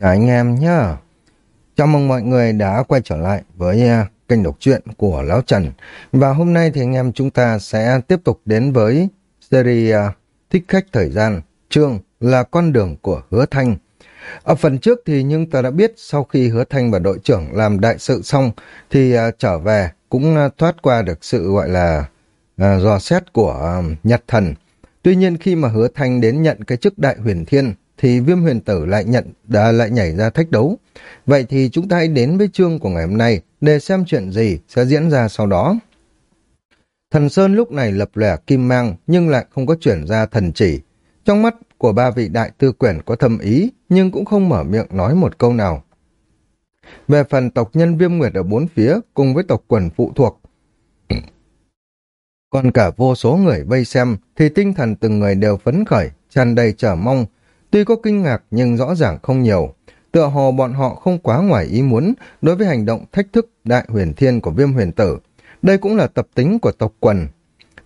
Chào anh em nhé. Chào mừng mọi người đã quay trở lại với à, kênh đọc truyện của Lão Trần. Và hôm nay thì anh em chúng ta sẽ tiếp tục đến với series à, Thích Khách Thời Gian, chương là Con Đường của Hứa Thanh. Ở phần trước thì nhưng ta đã biết sau khi Hứa Thanh và đội trưởng làm đại sự xong thì à, trở về cũng thoát qua được sự gọi là dò xét của Nhật Thần. Tuy nhiên khi mà Hứa Thanh đến nhận cái chức đại huyền thiên thì viêm huyền tử lại nhận đã lại nhảy ra thách đấu. Vậy thì chúng ta hãy đến với chương của ngày hôm nay để xem chuyện gì sẽ diễn ra sau đó. Thần Sơn lúc này lập lẻ kim mang nhưng lại không có chuyển ra thần chỉ. Trong mắt của ba vị đại tư quyển có thâm ý nhưng cũng không mở miệng nói một câu nào. Về phần tộc nhân viêm nguyệt ở bốn phía cùng với tộc quần phụ thuộc. Còn cả vô số người vây xem thì tinh thần từng người đều phấn khởi, tràn đầy chờ mong, Tuy có kinh ngạc nhưng rõ ràng không nhiều. Tựa hồ bọn họ không quá ngoài ý muốn đối với hành động thách thức đại huyền thiên của viêm huyền tử. Đây cũng là tập tính của tộc quần.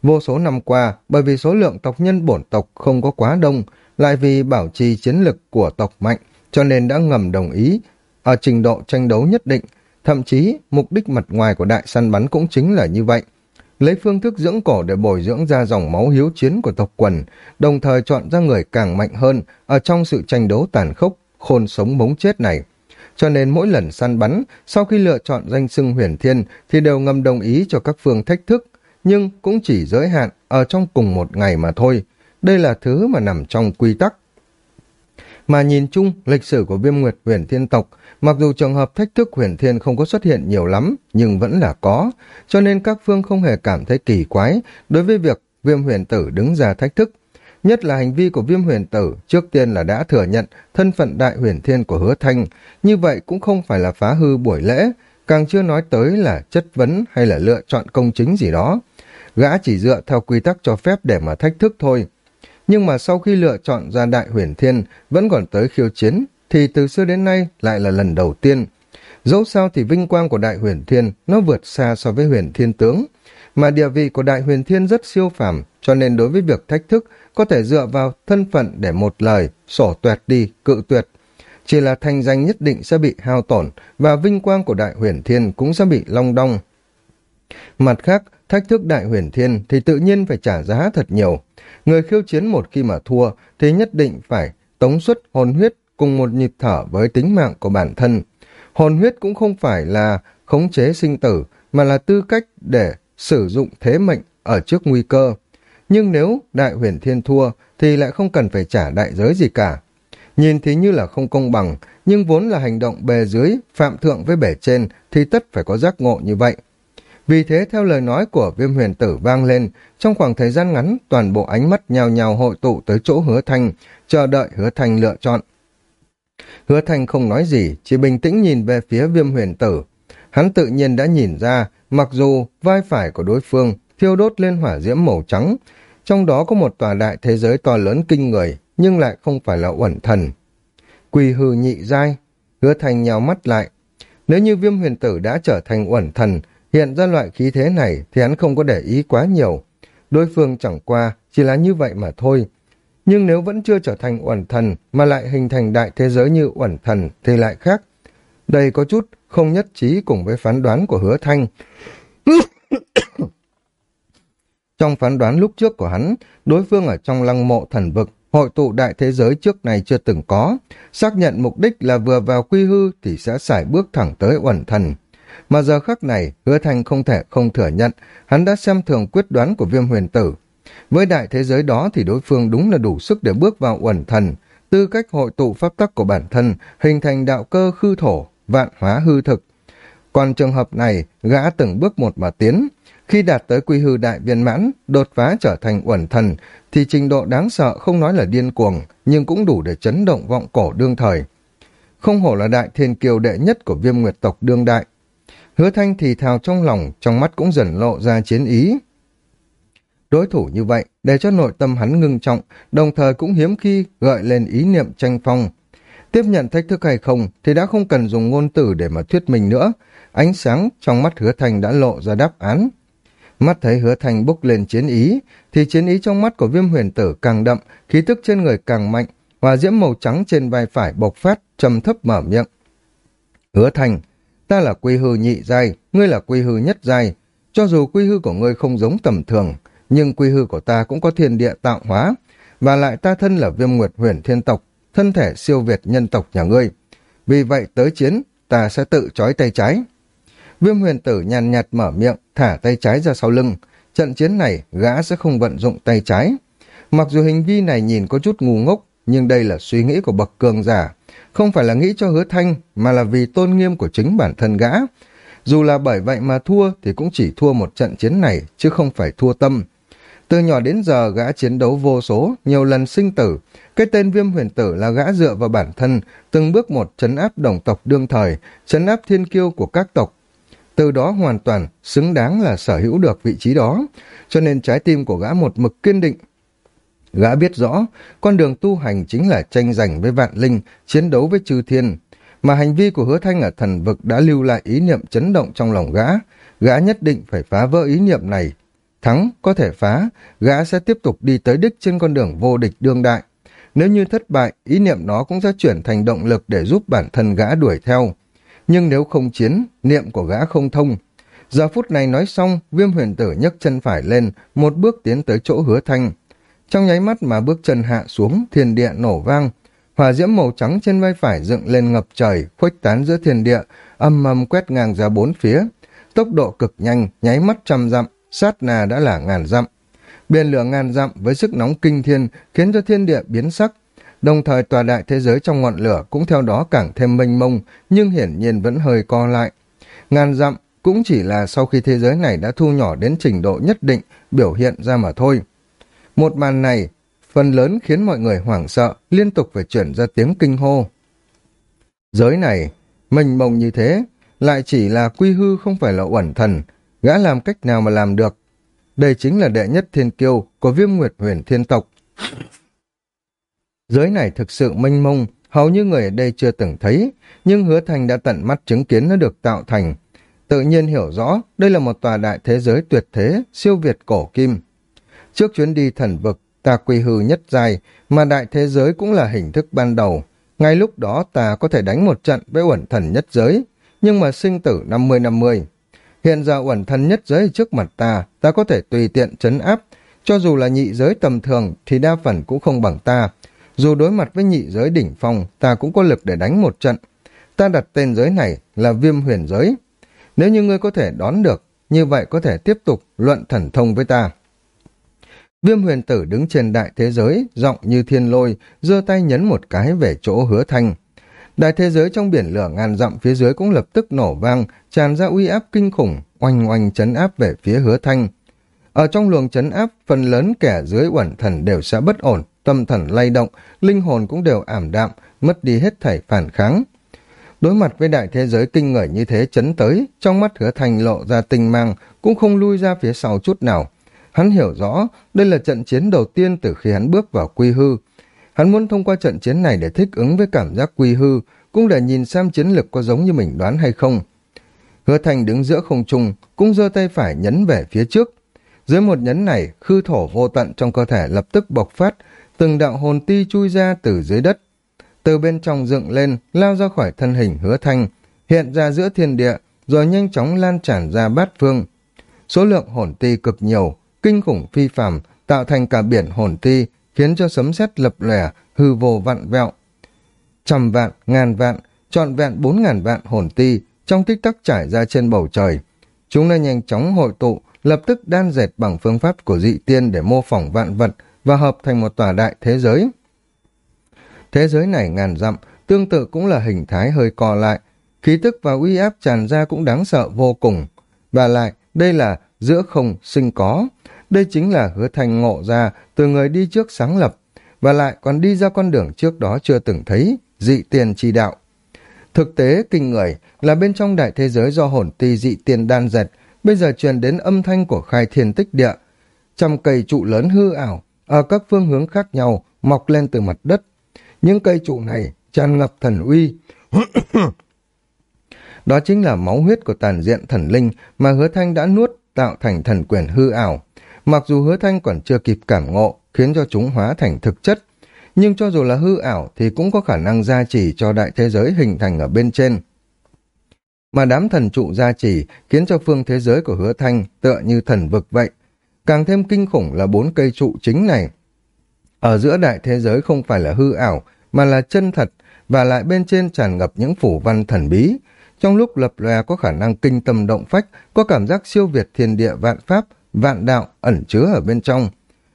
Vô số năm qua, bởi vì số lượng tộc nhân bổn tộc không có quá đông, lại vì bảo trì chiến lực của tộc mạnh, cho nên đã ngầm đồng ý ở trình độ tranh đấu nhất định. Thậm chí, mục đích mặt ngoài của đại săn bắn cũng chính là như vậy lấy phương thức dưỡng cổ để bồi dưỡng ra dòng máu hiếu chiến của tộc quần, đồng thời chọn ra người càng mạnh hơn ở trong sự tranh đấu tàn khốc, khôn sống mống chết này. Cho nên mỗi lần săn bắn, sau khi lựa chọn danh xưng huyền thiên thì đều ngầm đồng ý cho các phương thách thức, nhưng cũng chỉ giới hạn ở trong cùng một ngày mà thôi. Đây là thứ mà nằm trong quy tắc. Mà nhìn chung, lịch sử của viêm nguyệt huyền thiên tộc Mặc dù trường hợp thách thức huyền thiên không có xuất hiện nhiều lắm, nhưng vẫn là có, cho nên các phương không hề cảm thấy kỳ quái đối với việc viêm huyền tử đứng ra thách thức. Nhất là hành vi của viêm huyền tử trước tiên là đã thừa nhận thân phận đại huyền thiên của hứa thanh, như vậy cũng không phải là phá hư buổi lễ, càng chưa nói tới là chất vấn hay là lựa chọn công chính gì đó. Gã chỉ dựa theo quy tắc cho phép để mà thách thức thôi. Nhưng mà sau khi lựa chọn ra đại huyền thiên vẫn còn tới khiêu chiến, thì từ xưa đến nay lại là lần đầu tiên. Dẫu sao thì vinh quang của Đại Huyền Thiên nó vượt xa so với Huyền Thiên Tướng, mà địa vị của Đại Huyền Thiên rất siêu phàm, cho nên đối với việc thách thức có thể dựa vào thân phận để một lời, sổ tuẹt đi, cự tuyệt. Chỉ là thành danh nhất định sẽ bị hao tổn và vinh quang của Đại Huyền Thiên cũng sẽ bị long đong. Mặt khác, thách thức Đại Huyền Thiên thì tự nhiên phải trả giá thật nhiều. Người khiêu chiến một khi mà thua thì nhất định phải tống xuất hồn huyết cùng một nhịp thở với tính mạng của bản thân. Hồn huyết cũng không phải là khống chế sinh tử, mà là tư cách để sử dụng thế mệnh ở trước nguy cơ. Nhưng nếu đại huyền thiên thua, thì lại không cần phải trả đại giới gì cả. Nhìn thì như là không công bằng, nhưng vốn là hành động bề dưới, phạm thượng với bể trên, thì tất phải có giác ngộ như vậy. Vì thế theo lời nói của viêm huyền tử vang lên, trong khoảng thời gian ngắn, toàn bộ ánh mắt nhào nhào hội tụ tới chỗ hứa thanh, chờ đợi hứa thanh lựa chọn. Hứa Thanh không nói gì, chỉ bình tĩnh nhìn về phía viêm huyền tử. Hắn tự nhiên đã nhìn ra, mặc dù vai phải của đối phương thiêu đốt lên hỏa diễm màu trắng, trong đó có một tòa đại thế giới to lớn kinh người, nhưng lại không phải là uẩn thần. Quỳ hư nhị giai, hứa Thanh nhào mắt lại. Nếu như viêm huyền tử đã trở thành uẩn thần, hiện ra loại khí thế này thì hắn không có để ý quá nhiều. Đối phương chẳng qua, chỉ là như vậy mà thôi, nhưng nếu vẫn chưa trở thành uẩn thần mà lại hình thành đại thế giới như uẩn thần thì lại khác. Đây có chút không nhất trí cùng với phán đoán của hứa thanh. trong phán đoán lúc trước của hắn, đối phương ở trong lăng mộ thần vực, hội tụ đại thế giới trước này chưa từng có, xác nhận mục đích là vừa vào quy hư thì sẽ xài bước thẳng tới uẩn thần. Mà giờ khắc này, hứa thanh không thể không thừa nhận, hắn đã xem thường quyết đoán của viêm huyền tử, với đại thế giới đó thì đối phương đúng là đủ sức để bước vào uẩn thần, tư cách hội tụ pháp tắc của bản thân, hình thành đạo cơ khư thổ, vạn hóa hư thực. Còn trường hợp này, gã từng bước một mà tiến. Khi đạt tới quy hư đại viên mãn, đột phá trở thành uẩn thần, thì trình độ đáng sợ không nói là điên cuồng, nhưng cũng đủ để chấn động vọng cổ đương thời. Không hổ là đại thiên kiều đệ nhất của viêm nguyệt tộc đương đại. Hứa thanh thì thào trong lòng, trong mắt cũng dần lộ ra chiến ý. Đối thủ như vậy, để cho nội tâm hắn ngưng trọng, đồng thời cũng hiếm khi gợi lên ý niệm tranh phong. Tiếp nhận thách thức hay không thì đã không cần dùng ngôn từ để mà thuyết minh nữa. Ánh sáng trong mắt hứa thành đã lộ ra đáp án. Mắt thấy hứa thành bốc lên chiến ý, thì chiến ý trong mắt của viêm huyền tử càng đậm, khí tức trên người càng mạnh, hòa diễm màu trắng trên vai phải bộc phát, trầm thấp mở miệng. Hứa thành, ta là quy hư nhị giai, ngươi là quy hư nhất giai. Cho dù quy hư của ngươi không giống tầm thường, nhưng quy hư của ta cũng có thiên địa tạo hóa, và lại ta thân là viêm nguyệt huyền thiên tộc, thân thể siêu việt nhân tộc nhà ngươi. Vì vậy tới chiến, ta sẽ tự trói tay trái. Viêm huyền tử nhàn nhạt mở miệng, thả tay trái ra sau lưng. Trận chiến này, gã sẽ không vận dụng tay trái. Mặc dù hình vi này nhìn có chút ngu ngốc, nhưng đây là suy nghĩ của bậc cường giả. Không phải là nghĩ cho hứa thanh, mà là vì tôn nghiêm của chính bản thân gã. Dù là bởi vậy mà thua thì cũng chỉ thua một trận chiến này, chứ không phải thua tâm. Từ nhỏ đến giờ gã chiến đấu vô số, nhiều lần sinh tử. Cái tên viêm huyền tử là gã dựa vào bản thân, từng bước một chấn áp đồng tộc đương thời, chấn áp thiên kiêu của các tộc. Từ đó hoàn toàn xứng đáng là sở hữu được vị trí đó, cho nên trái tim của gã một mực kiên định. Gã biết rõ, con đường tu hành chính là tranh giành với vạn linh, chiến đấu với chư thiên. Mà hành vi của hứa thanh ở thần vực đã lưu lại ý niệm chấn động trong lòng gã. Gã nhất định phải phá vỡ ý niệm này, Thắng có thể phá, gã sẽ tiếp tục đi tới đích trên con đường vô địch đương đại. Nếu như thất bại, ý niệm đó cũng sẽ chuyển thành động lực để giúp bản thân gã đuổi theo. Nhưng nếu không chiến, niệm của gã không thông. Giờ phút này nói xong, viêm huyền tử nhấc chân phải lên, một bước tiến tới chỗ hứa thanh. Trong nháy mắt mà bước chân hạ xuống, thiên địa nổ vang. Hòa diễm màu trắng trên vai phải dựng lên ngập trời, khuếch tán giữa thiên địa, âm âm quét ngang ra bốn phía. Tốc độ cực nhanh, nháy mắt trăm dặm, sát nà đã là ngàn dặm. Biển lửa ngàn dặm với sức nóng kinh thiên khiến cho thiên địa biến sắc. Đồng thời tòa đại thế giới trong ngọn lửa cũng theo đó càng thêm mênh mông, nhưng hiển nhiên vẫn hơi co lại. Ngàn dặm cũng chỉ là sau khi thế giới này đã thu nhỏ đến trình độ nhất định biểu hiện ra mà thôi. Một màn này, phần lớn khiến mọi người hoảng sợ, liên tục phải chuyển ra tiếng kinh hô. Giới này, mình mông như thế, lại chỉ là quy hư không phải là uẩn thần, Gã làm cách nào mà làm được? Đây chính là đệ nhất thiên kiêu của viêm nguyệt huyền thiên tộc. Giới này thực sự mênh mông, hầu như người ở đây chưa từng thấy, nhưng hứa thành đã tận mắt chứng kiến nó được tạo thành. Tự nhiên hiểu rõ, đây là một tòa đại thế giới tuyệt thế, siêu việt cổ kim. Trước chuyến đi thần vực, ta quy hư nhất dài, mà đại thế giới cũng là hình thức ban đầu. Ngay lúc đó ta có thể đánh một trận với uẩn thần nhất giới, nhưng mà sinh tử 50-50. Hiện giờ uẩn thần nhất giới trước mặt ta, ta có thể tùy tiện chấn áp. Cho dù là nhị giới tầm thường thì đa phần cũng không bằng ta. Dù đối mặt với nhị giới đỉnh phong, ta cũng có lực để đánh một trận. Ta đặt tên giới này là viêm huyền giới. Nếu như ngươi có thể đón được, như vậy có thể tiếp tục luận thần thông với ta. Viêm huyền tử đứng trên đại thế giới, giọng như thiên lôi, giơ tay nhấn một cái về chỗ hứa thanh. Đại thế giới trong biển lửa ngàn dặm phía dưới cũng lập tức nổ vang, tràn ra uy áp kinh khủng, oanh oanh chấn áp về phía hứa thanh. Ở trong luồng chấn áp, phần lớn kẻ dưới uẩn thần đều sẽ bất ổn, tâm thần lay động, linh hồn cũng đều ảm đạm, mất đi hết thảy phản kháng. Đối mặt với đại thế giới kinh ngợi như thế chấn tới, trong mắt hứa thanh lộ ra tinh mang, cũng không lui ra phía sau chút nào. Hắn hiểu rõ, đây là trận chiến đầu tiên từ khi hắn bước vào quy hư, Hắn muốn thông qua trận chiến này để thích ứng với cảm giác quy hư, cũng để nhìn xem chiến lực có giống như mình đoán hay không. Hứa Thành đứng giữa không trung, cũng giơ tay phải nhấn về phía trước. Dưới một nhấn này, khư thổ vô tận trong cơ thể lập tức bộc phát, từng đạo hồn ti chui ra từ dưới đất. Từ bên trong dựng lên, lao ra khỏi thân hình hứa thanh, hiện ra giữa thiên địa, rồi nhanh chóng lan tràn ra bát phương. Số lượng hồn ti cực nhiều, kinh khủng phi phàm, tạo thành cả biển hồn ti, khiến cho sấm sét lập lòe, hư vô vặn vẹo. Trăm vạn, ngàn vạn, trọn vẹn bốn ngàn vạn hồn ti trong tích tắc trải ra trên bầu trời. Chúng đã nhanh chóng hội tụ, lập tức đan dệt bằng phương pháp của dị tiên để mô phỏng vạn vật và hợp thành một tòa đại thế giới. Thế giới này ngàn dặm, tương tự cũng là hình thái hơi co lại, khí tức và uy áp tràn ra cũng đáng sợ vô cùng. Và lại, đây là giữa không sinh có, đây chính là hứa thành ngộ ra từ người đi trước sáng lập, và lại còn đi ra con đường trước đó chưa từng thấy, dị tiền chi đạo. Thực tế kinh người là bên trong đại thế giới do hồn ti dị tiền đan dệt, bây giờ truyền đến âm thanh của khai thiên tích địa. Trăm cây trụ lớn hư ảo, ở các phương hướng khác nhau, mọc lên từ mặt đất. Những cây trụ này tràn ngập thần uy. Đó chính là máu huyết của tàn diện thần linh mà hứa thanh đã nuốt tạo thành thần quyền hư ảo. Mặc dù hứa thanh còn chưa kịp cảm ngộ, khiến cho chúng hóa thành thực chất, nhưng cho dù là hư ảo thì cũng có khả năng gia trì cho đại thế giới hình thành ở bên trên. Mà đám thần trụ gia trì khiến cho phương thế giới của hứa thanh tựa như thần vực vậy. Càng thêm kinh khủng là bốn cây trụ chính này. Ở giữa đại thế giới không phải là hư ảo, mà là chân thật, và lại bên trên tràn ngập những phủ văn thần bí. Trong lúc lập lòe có khả năng kinh tâm động phách, có cảm giác siêu việt thiên địa vạn pháp, vạn đạo ẩn chứa ở bên trong.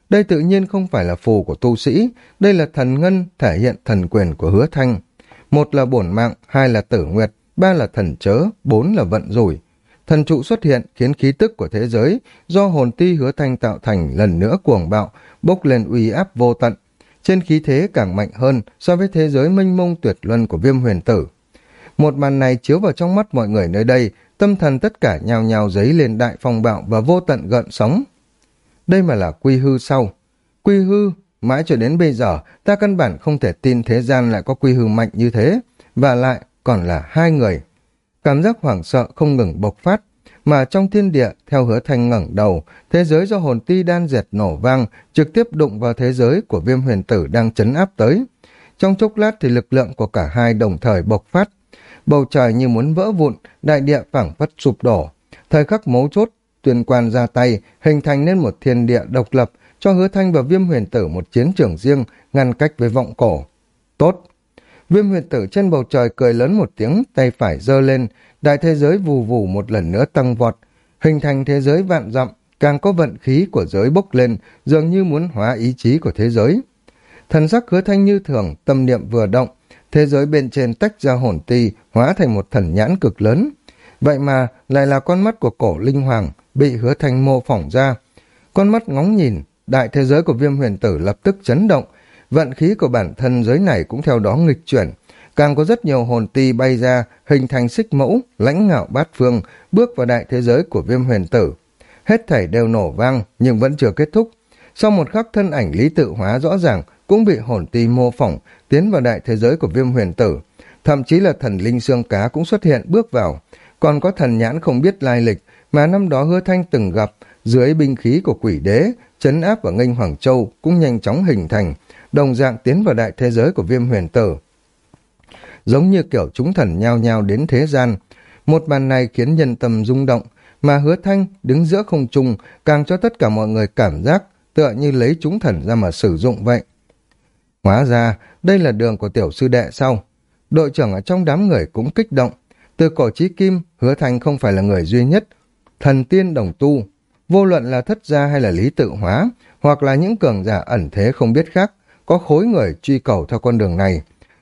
Đây tự nhiên không phải là phù của tu sĩ, đây là thần ngân thể hiện thần quyền của hứa thanh. Một là bổn mạng, hai là tử nguyệt, ba là thần chớ, bốn là vận rủi. Thần trụ xuất hiện khiến khí tức của thế giới do hồn ti hứa thanh tạo thành lần nữa cuồng bạo, bốc lên uy áp vô tận. Trên khí thế càng mạnh hơn so với thế giới mênh mông tuyệt luân của viêm huyền tử. Một màn này chiếu vào trong mắt mọi người nơi đây, tâm thần tất cả nhào nhào giấy lên đại phong bạo và vô tận gợn sóng. Đây mà là quy hư sau. Quy hư, mãi cho đến bây giờ, ta căn bản không thể tin thế gian lại có quy hư mạnh như thế, và lại còn là hai người. Cảm giác hoảng sợ không ngừng bộc phát, mà trong thiên địa, theo hứa thanh ngẩng đầu, thế giới do hồn ti đan dệt nổ vang, trực tiếp đụng vào thế giới của viêm huyền tử đang chấn áp tới. Trong chốc lát thì lực lượng của cả hai đồng thời bộc phát. Bầu trời như muốn vỡ vụn, đại địa phảng phất sụp đổ. Thời khắc mấu chốt, tuyên quan ra tay, hình thành nên một thiên địa độc lập, cho hứa thanh và viêm huyền tử một chiến trường riêng, ngăn cách với vọng cổ. Tốt! Viêm huyền tử trên bầu trời cười lớn một tiếng, tay phải giơ lên, đại thế giới vù vù một lần nữa tăng vọt, hình thành thế giới vạn dặm, càng có vận khí của giới bốc lên, dường như muốn hóa ý chí của thế giới. Thần sắc hứa thanh như thường, tâm niệm vừa động, thế giới bên trên tách ra hồn ti, hóa thành một thần nhãn cực lớn. Vậy mà lại là con mắt của cổ linh hoàng, bị hứa thanh mô phỏng ra. Con mắt ngóng nhìn, đại thế giới của viêm huyền tử lập tức chấn động, vận khí của bản thân giới này cũng theo đó nghịch chuyển, càng có rất nhiều hồn ti bay ra, hình thành xích mẫu, lãnh ngạo bát phương, bước vào đại thế giới của viêm huyền tử. Hết thảy đều nổ vang, nhưng vẫn chưa kết thúc. Sau một khắc thân ảnh lý tự hóa rõ ràng, cũng bị hồn ti mô phỏng, tiến vào đại thế giới của viêm huyền tử. Thậm chí là thần linh xương cá cũng xuất hiện bước vào. Còn có thần nhãn không biết lai lịch, mà năm đó hứa thanh từng gặp, dưới binh khí của quỷ đế, chấn áp ở nghênh Hoàng Châu cũng nhanh chóng hình thành, đồng dạng tiến vào đại thế giới của viêm huyền tử giống như kiểu chúng thần nhao nhao đến thế gian. Một màn này khiến nhân tâm rung động, mà hứa thanh đứng giữa không trung càng cho tất cả mọi người cảm giác tựa như lấy chúng thần ra mà sử dụng vậy. Hóa ra, đây là đường của tiểu sư đệ sau. Đội trưởng ở trong đám người cũng kích động. Từ cổ chí kim, hứa thành không phải là người duy nhất. Thần tiên đồng tu, vô luận là thất gia hay là lý tự hóa, hoặc là những cường giả ẩn thế không biết khác, có khối người truy cầu theo con đường này.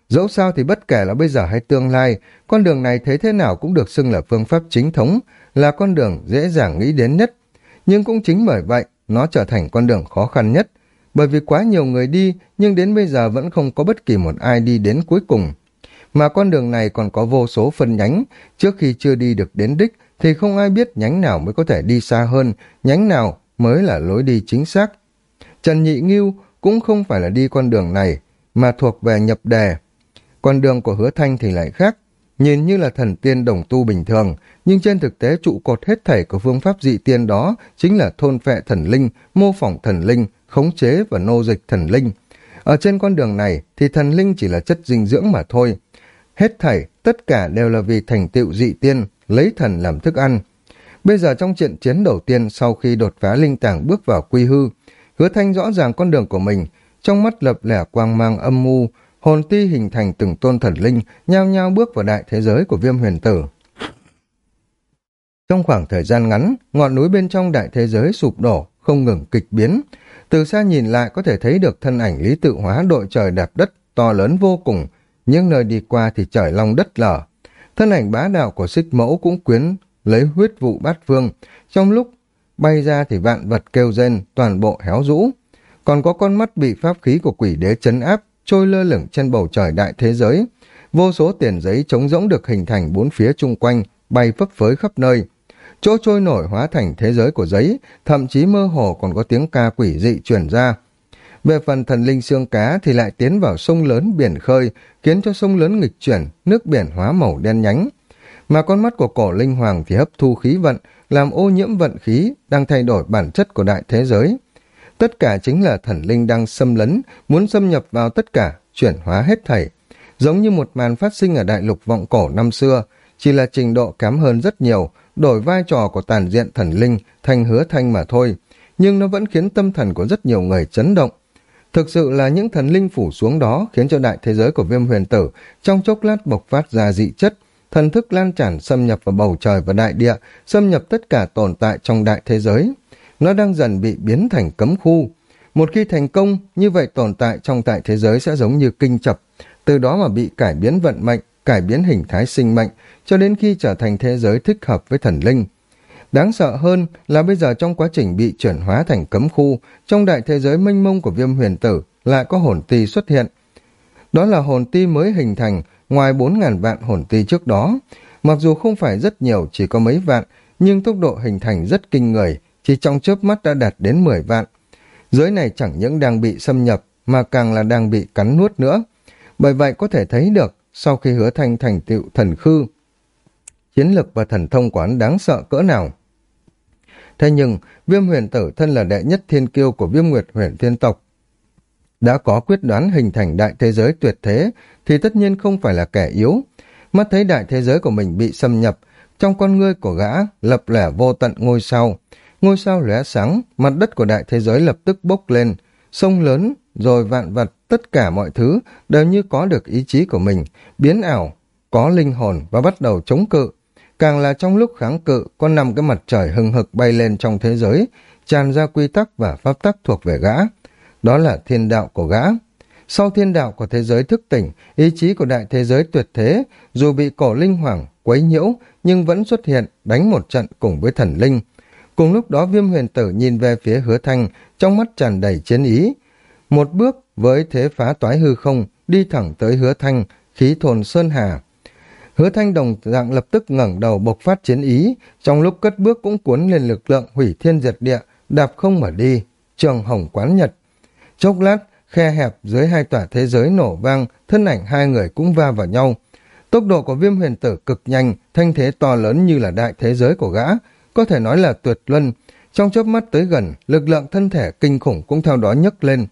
Dẫu sao thì bất kể là bây giờ hay tương lai, con đường này thế thế nào cũng được xưng là phương pháp chính thống, là con đường dễ dàng nghĩ đến nhất. Nhưng cũng chính bởi vậy, nó trở thành con đường khó khăn nhất, bởi vì quá nhiều người đi, nhưng đến bây giờ vẫn không có bất kỳ một ai đi đến cuối cùng. Mà con đường này còn có vô số phân nhánh, trước khi chưa đi được đến đích, thì không ai biết nhánh nào mới có thể đi xa hơn, nhánh nào mới là lối đi chính xác. Trần Nhị Nghiêu cũng không phải là đi con đường này, mà thuộc về nhập đề, con đường của hứa thanh thì lại khác, nhìn như là thần tiên đồng tu bình thường, nhưng trên thực tế trụ cột hết thảy của phương pháp dị tiên đó chính là thôn phệ thần linh, mô phỏng thần linh, khống chế và nô dịch thần linh. Ở trên con đường này thì thần linh chỉ là chất dinh dưỡng mà thôi. Hết thảy, tất cả đều là vì thành tựu dị tiên, lấy thần làm thức ăn. Bây giờ trong trận chiến đầu tiên sau khi đột phá linh tảng bước vào quy hư, hứa thanh rõ ràng con đường của mình, trong mắt lập lẻ quang mang âm mưu, hồn ti hình thành từng tôn thần linh, nhao nhao bước vào đại thế giới của viêm huyền tử. Trong khoảng thời gian ngắn, ngọn núi bên trong đại thế giới sụp đổ, không ngừng kịch biến. Từ xa nhìn lại có thể thấy được thân ảnh lý tự hóa đội trời đạp đất, to lớn vô cùng, nhưng nơi đi qua thì trời long đất lở. Thân ảnh bá đạo của xích mẫu cũng quyến lấy huyết vụ bát phương, trong lúc bay ra thì vạn vật kêu rên, toàn bộ héo rũ. Còn có con mắt bị pháp khí của quỷ đế chấn áp, trôi lơ lửng trên bầu trời đại thế giới. Vô số tiền giấy trống rỗng được hình thành bốn phía chung quanh, bay phấp phới khắp nơi. Chỗ trôi nổi hóa thành thế giới của giấy, thậm chí mơ hồ còn có tiếng ca quỷ dị truyền ra. Về phần thần linh xương cá thì lại tiến vào sông lớn biển khơi, khiến cho sông lớn nghịch chuyển, nước biển hóa màu đen nhánh. Mà con mắt của cổ linh hoàng thì hấp thu khí vận, làm ô nhiễm vận khí, đang thay đổi bản chất của đại thế giới. Tất cả chính là thần linh đang xâm lấn, muốn xâm nhập vào tất cả, chuyển hóa hết thảy. Giống như một màn phát sinh ở đại lục vọng cổ năm xưa, chỉ là trình độ kém hơn rất nhiều, đổi vai trò của tàn diện thần linh thành hứa thanh mà thôi. Nhưng nó vẫn khiến tâm thần của rất nhiều người chấn động. Thực sự là những thần linh phủ xuống đó khiến cho đại thế giới của viêm huyền tử trong chốc lát bộc phát ra dị chất, thần thức lan tràn xâm nhập vào bầu trời và đại địa, xâm nhập tất cả tồn tại trong đại thế giới. Nó đang dần bị biến thành cấm khu. Một khi thành công, như vậy tồn tại trong tại thế giới sẽ giống như kinh chập, từ đó mà bị cải biến vận mệnh, cải biến hình thái sinh mệnh, cho đến khi trở thành thế giới thích hợp với thần linh. Đáng sợ hơn là bây giờ trong quá trình bị chuyển hóa thành cấm khu, trong đại thế giới mênh mông của viêm huyền tử lại có hồn ti xuất hiện. Đó là hồn ti mới hình thành ngoài 4.000 vạn hồn ti trước đó. Mặc dù không phải rất nhiều, chỉ có mấy vạn, nhưng tốc độ hình thành rất kinh người, chỉ trong chớp mắt đã đạt đến 10 vạn. Giới này chẳng những đang bị xâm nhập, mà càng là đang bị cắn nuốt nữa. Bởi vậy có thể thấy được, sau khi hứa thanh thành tựu thần khư, chiến lực và thần thông quán đáng sợ cỡ nào. Thế nhưng, viêm huyền tử thân là đệ nhất thiên kiêu của viêm nguyệt huyền thiên tộc. Đã có quyết đoán hình thành đại thế giới tuyệt thế, thì tất nhiên không phải là kẻ yếu. Mắt thấy đại thế giới của mình bị xâm nhập, trong con ngươi của gã lập lẻ vô tận ngôi sao. Ngôi sao lóe sáng, mặt đất của đại thế giới lập tức bốc lên, sông lớn, rồi vạn vật, tất cả mọi thứ đều như có được ý chí của mình, biến ảo, có linh hồn và bắt đầu chống cự. Càng là trong lúc kháng cự, có năm cái mặt trời hừng hực bay lên trong thế giới, tràn ra quy tắc và pháp tắc thuộc về gã. Đó là thiên đạo của gã. Sau thiên đạo của thế giới thức tỉnh, ý chí của đại thế giới tuyệt thế, dù bị cổ linh hoàng quấy nhiễu, nhưng vẫn xuất hiện, đánh một trận cùng với thần linh. Cùng lúc đó viêm huyền tử nhìn về phía hứa thanh, trong mắt tràn đầy chiến ý. Một bước với thế phá toái hư không, đi thẳng tới hứa thanh, khí thồn sơn hà. Hứa thanh đồng dạng lập tức ngẩng đầu bộc phát chiến ý, trong lúc cất bước cũng cuốn lên lực lượng hủy thiên diệt địa, đạp không mở đi, trường hồng quán nhật. Chốc lát, khe hẹp dưới hai tòa thế giới nổ vang, thân ảnh hai người cũng va vào nhau. Tốc độ của viêm huyền tử cực nhanh, thanh thế to lớn như là đại thế giới của gã, có thể nói là tuyệt luân. Trong chớp mắt tới gần, lực lượng thân thể kinh khủng cũng theo đó nhấc lên.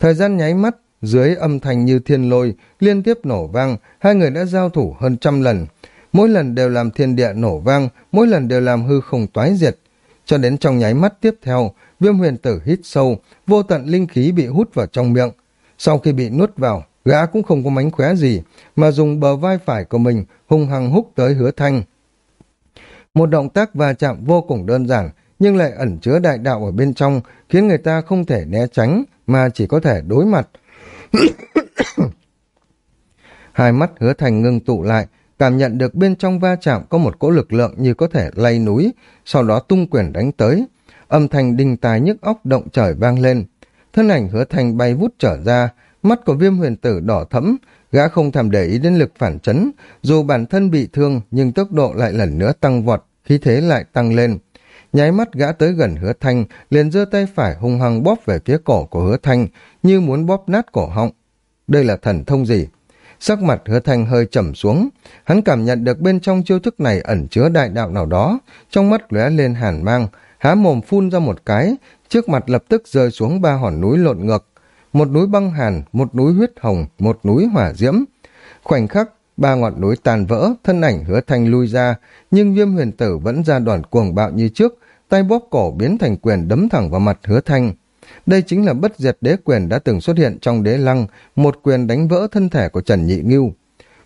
Thời gian nháy mắt, dưới âm thanh như thiên lôi, liên tiếp nổ vang, hai người đã giao thủ hơn trăm lần. Mỗi lần đều làm thiên địa nổ vang, mỗi lần đều làm hư không toái diệt. Cho đến trong nháy mắt tiếp theo, viêm huyền tử hít sâu, vô tận linh khí bị hút vào trong miệng. Sau khi bị nuốt vào, gã cũng không có mánh khóe gì, mà dùng bờ vai phải của mình hung hăng hút tới hứa thanh. Một động tác va chạm vô cùng đơn giản, nhưng lại ẩn chứa đại đạo ở bên trong, khiến người ta không thể né tránh, mà chỉ có thể đối mặt. Hai mắt hứa thành ngưng tụ lại, cảm nhận được bên trong va chạm có một cỗ lực lượng như có thể lay núi, sau đó tung quyền đánh tới. Âm thanh đinh tài nhức óc động trời vang lên. Thân ảnh hứa thành bay vút trở ra, mắt của viêm huyền tử đỏ thẫm, gã không thèm để ý đến lực phản chấn, dù bản thân bị thương nhưng tốc độ lại lần nữa tăng vọt, khí thế lại tăng lên. Nháy mắt gã tới gần hứa thanh, liền giơ tay phải hung hăng bóp về phía cổ của hứa thanh, như muốn bóp nát cổ họng. Đây là thần thông gì? Sắc mặt hứa thanh hơi trầm xuống, hắn cảm nhận được bên trong chiêu thức này ẩn chứa đại đạo nào đó, trong mắt lóe lên hàn mang, há mồm phun ra một cái, trước mặt lập tức rơi xuống ba hòn núi lộn ngược, một núi băng hàn, một núi huyết hồng, một núi hỏa diễm. Khoảnh khắc, ba ngọn núi tàn vỡ, thân ảnh hứa thanh lui ra, nhưng viêm huyền tử vẫn ra đoàn cuồng bạo như trước, tay bóp cổ biến thành quyền đấm thẳng vào mặt hứa thanh. Đây chính là bất diệt đế quyền đã từng xuất hiện trong đế lăng, một quyền đánh vỡ thân thể của Trần Nhị Ngưu.